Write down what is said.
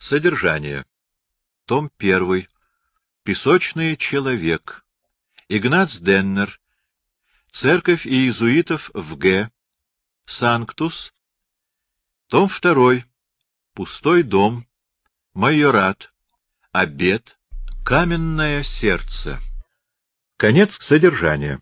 Содержание. Том 1. Песочный человек. Игнац Деннер. Церковь иезуитов в Г. Санктус. Том 2. Пустой дом. Майорат. Обед. Каменное сердце. Конец содержания.